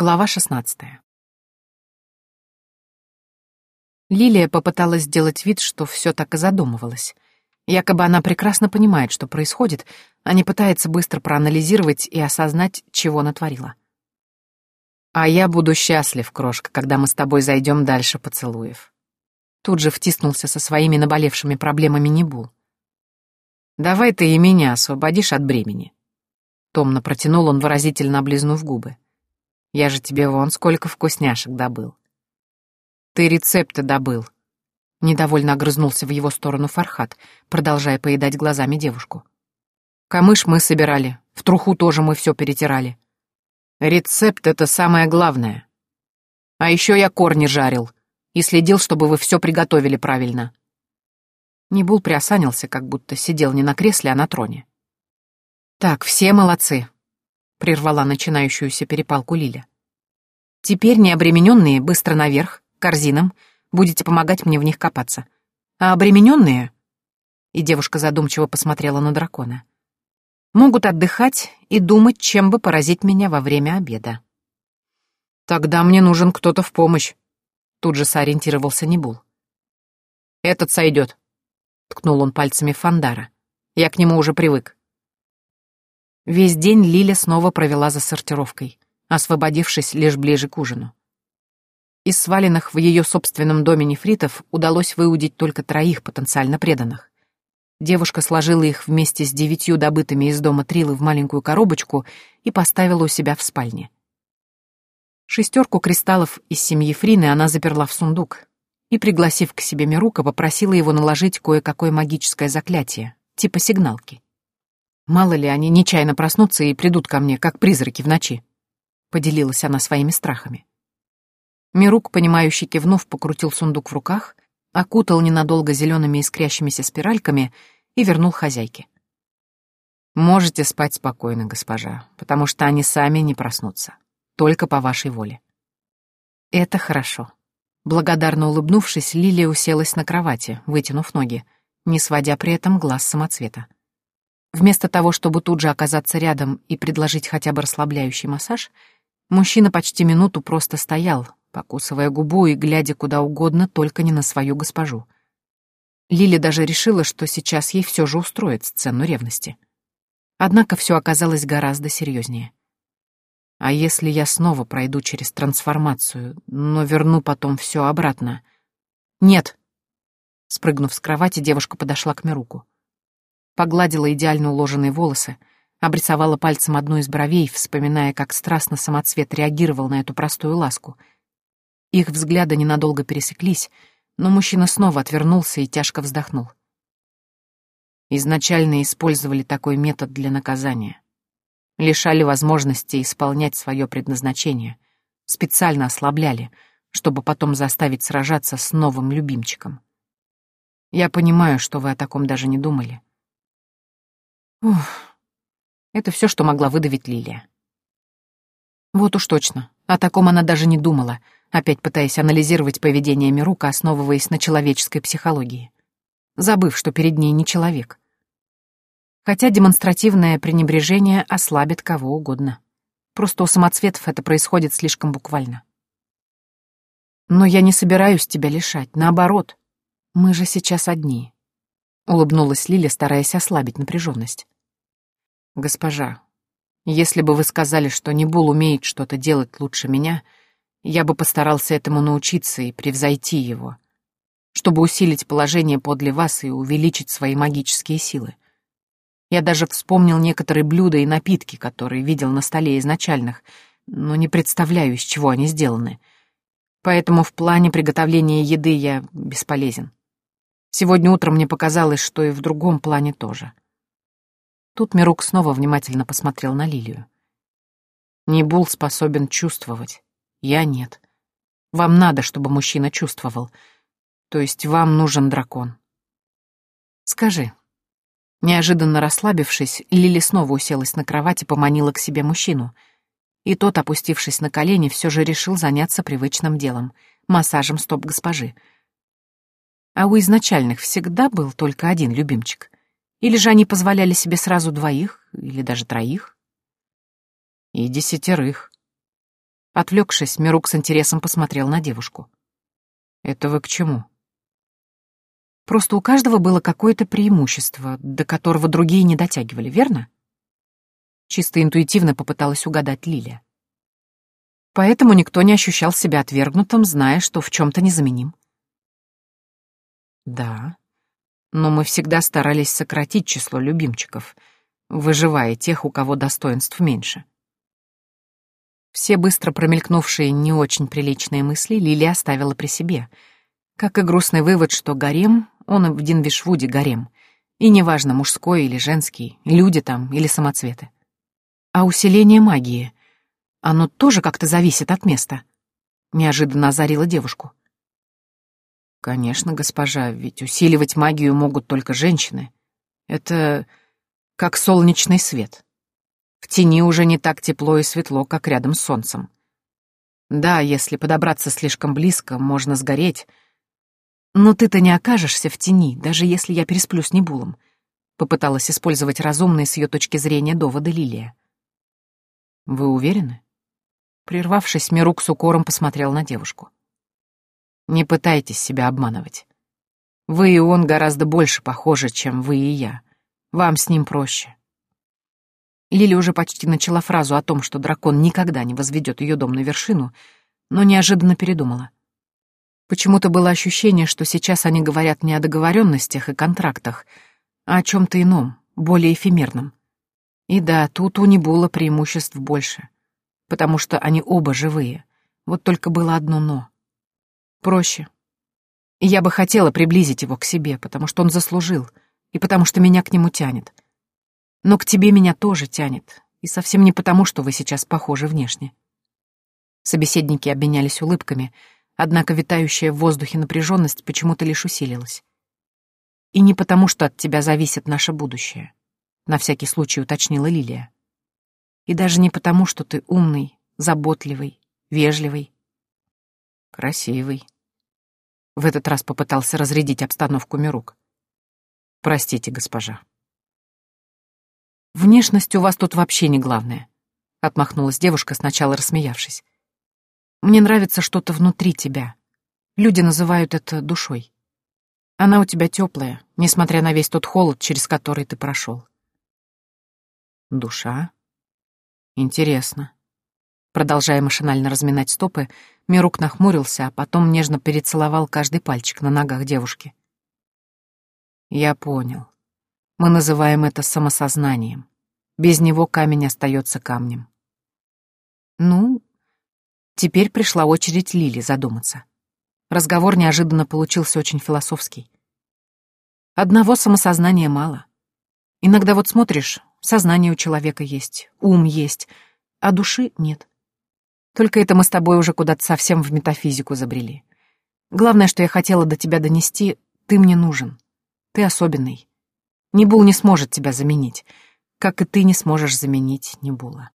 Глава шестнадцатая. Лилия попыталась сделать вид, что все так и задумывалась. Якобы она прекрасно понимает, что происходит, а не пытается быстро проанализировать и осознать, чего натворила. «А я буду счастлив, крошка, когда мы с тобой зайдем дальше поцелуев». Тут же втиснулся со своими наболевшими проблемами Небул. «Давай ты и меня освободишь от бремени». Томно протянул он, выразительно облизнув губы. Я же тебе вон сколько вкусняшек добыл. Ты рецепты добыл. Недовольно огрызнулся в его сторону Фархат, продолжая поедать глазами девушку. Камыш мы собирали, в труху тоже мы все перетирали. Рецепт — это самое главное. А еще я корни жарил и следил, чтобы вы все приготовили правильно. Небул приосанился, как будто сидел не на кресле, а на троне. «Так, все молодцы прервала начинающуюся перепалку Лиля. Теперь необремененные быстро наверх, корзинам, будете помогать мне в них копаться. А обремененные... И девушка задумчиво посмотрела на дракона. Могут отдыхать и думать, чем бы поразить меня во время обеда. Тогда мне нужен кто-то в помощь. Тут же сориентировался Небул. Этот сойдет. Ткнул он пальцами Фандара. Я к нему уже привык. Весь день Лиля снова провела за сортировкой, освободившись лишь ближе к ужину. Из сваленных в ее собственном доме нефритов удалось выудить только троих потенциально преданных. Девушка сложила их вместе с девятью добытыми из дома трилы в маленькую коробочку и поставила у себя в спальне. Шестерку кристаллов из семьи Фрины она заперла в сундук и, пригласив к себе Мирука, попросила его наложить кое-какое магическое заклятие, типа сигналки. Мало ли, они нечаянно проснутся и придут ко мне, как призраки в ночи. Поделилась она своими страхами. Мирук, понимающий кивнув, покрутил сундук в руках, окутал ненадолго зелеными искрящимися спиральками и вернул хозяйке. «Можете спать спокойно, госпожа, потому что они сами не проснутся. Только по вашей воле». «Это хорошо». Благодарно улыбнувшись, Лилия уселась на кровати, вытянув ноги, не сводя при этом глаз самоцвета. Вместо того, чтобы тут же оказаться рядом и предложить хотя бы расслабляющий массаж, мужчина почти минуту просто стоял, покусывая губу и глядя куда угодно, только не на свою госпожу. Лили даже решила, что сейчас ей все же устроит сцену ревности. Однако все оказалось гораздо серьезнее. А если я снова пройду через трансформацию, но верну потом все обратно? Нет. Спрыгнув с кровати, девушка подошла к Мируку погладила идеально уложенные волосы, обрисовала пальцем одну из бровей, вспоминая, как страстно самоцвет реагировал на эту простую ласку. Их взгляды ненадолго пересеклись, но мужчина снова отвернулся и тяжко вздохнул. Изначально использовали такой метод для наказания. Лишали возможности исполнять свое предназначение, специально ослабляли, чтобы потом заставить сражаться с новым любимчиком. Я понимаю, что вы о таком даже не думали. Ух, это все, что могла выдавить Лилия. Вот уж точно, о таком она даже не думала, опять пытаясь анализировать поведение Мирука, основываясь на человеческой психологии, забыв, что перед ней не человек. Хотя демонстративное пренебрежение ослабит кого угодно. Просто у самоцветов это происходит слишком буквально. Но я не собираюсь тебя лишать, наоборот. Мы же сейчас одни. Улыбнулась Лиля, стараясь ослабить напряженность. «Госпожа, если бы вы сказали, что Небул умеет что-то делать лучше меня, я бы постарался этому научиться и превзойти его, чтобы усилить положение подле вас и увеличить свои магические силы. Я даже вспомнил некоторые блюда и напитки, которые видел на столе изначальных, но не представляю, из чего они сделаны. Поэтому в плане приготовления еды я бесполезен. Сегодня утром мне показалось, что и в другом плане тоже. Тут Мирук снова внимательно посмотрел на Лилию. Небул способен чувствовать, я нет. Вам надо, чтобы мужчина чувствовал. То есть вам нужен дракон. Скажи. Неожиданно расслабившись, Лили снова уселась на кровать и поманила к себе мужчину. И тот, опустившись на колени, все же решил заняться привычным делом — массажем стоп госпожи — а у изначальных всегда был только один любимчик? Или же они позволяли себе сразу двоих или даже троих? И десятерых. Отвлекшись, Мирук с интересом посмотрел на девушку. «Это вы к чему?» Просто у каждого было какое-то преимущество, до которого другие не дотягивали, верно? Чисто интуитивно попыталась угадать Лилия. Поэтому никто не ощущал себя отвергнутым, зная, что в чем-то незаменим. Да, но мы всегда старались сократить число любимчиков, выживая тех, у кого достоинств меньше. Все быстро промелькнувшие не очень приличные мысли Лили оставила при себе, как и грустный вывод, что гарем, он в Динвишвуде гарем, и неважно, мужской или женский, люди там или самоцветы. А усиление магии, оно тоже как-то зависит от места, неожиданно озарила девушку. Конечно, госпожа, ведь усиливать магию могут только женщины. Это как солнечный свет. В тени уже не так тепло и светло, как рядом с солнцем. Да, если подобраться слишком близко, можно сгореть. Но ты-то не окажешься в тени, даже если я пересплю с Небулом. Попыталась использовать разумные с ее точки зрения доводы Лилия. Вы уверены? Прервавшись, Мирук с укором посмотрел на девушку. Не пытайтесь себя обманывать. Вы и он гораздо больше похожи, чем вы и я. Вам с ним проще. Лили уже почти начала фразу о том, что дракон никогда не возведет ее дом на вершину, но неожиданно передумала. Почему-то было ощущение, что сейчас они говорят не о договоренностях и контрактах, а о чем-то ином, более эфемерном. И да, тут у Небула преимуществ больше, потому что они оба живые. Вот только было одно «но». Проще. Я бы хотела приблизить его к себе, потому что он заслужил, и потому что меня к нему тянет. Но к тебе меня тоже тянет, и совсем не потому, что вы сейчас похожи внешне. Собеседники обменялись улыбками, однако витающая в воздухе напряженность почему-то лишь усилилась. И не потому, что от тебя зависит наше будущее, на всякий случай уточнила Лилия. И даже не потому, что ты умный, заботливый, вежливый, Красивый. В этот раз попытался разрядить обстановку Мирук. Простите, госпожа. Внешность у вас тут вообще не главное. Отмахнулась девушка, сначала рассмеявшись. Мне нравится что-то внутри тебя. Люди называют это душой. Она у тебя теплая, несмотря на весь тот холод, через который ты прошел. Душа? Интересно. Продолжая машинально разминать стопы, Мирук нахмурился, а потом нежно перецеловал каждый пальчик на ногах девушки. «Я понял. Мы называем это самосознанием. Без него камень остается камнем». «Ну...» Теперь пришла очередь Лили задуматься. Разговор неожиданно получился очень философский. Одного самосознания мало. Иногда вот смотришь, сознание у человека есть, ум есть, а души нет. Только это мы с тобой уже куда-то совсем в метафизику забрели. Главное, что я хотела до тебя донести, ты мне нужен. Ты особенный. Небул не сможет тебя заменить, как и ты не сможешь заменить Небула.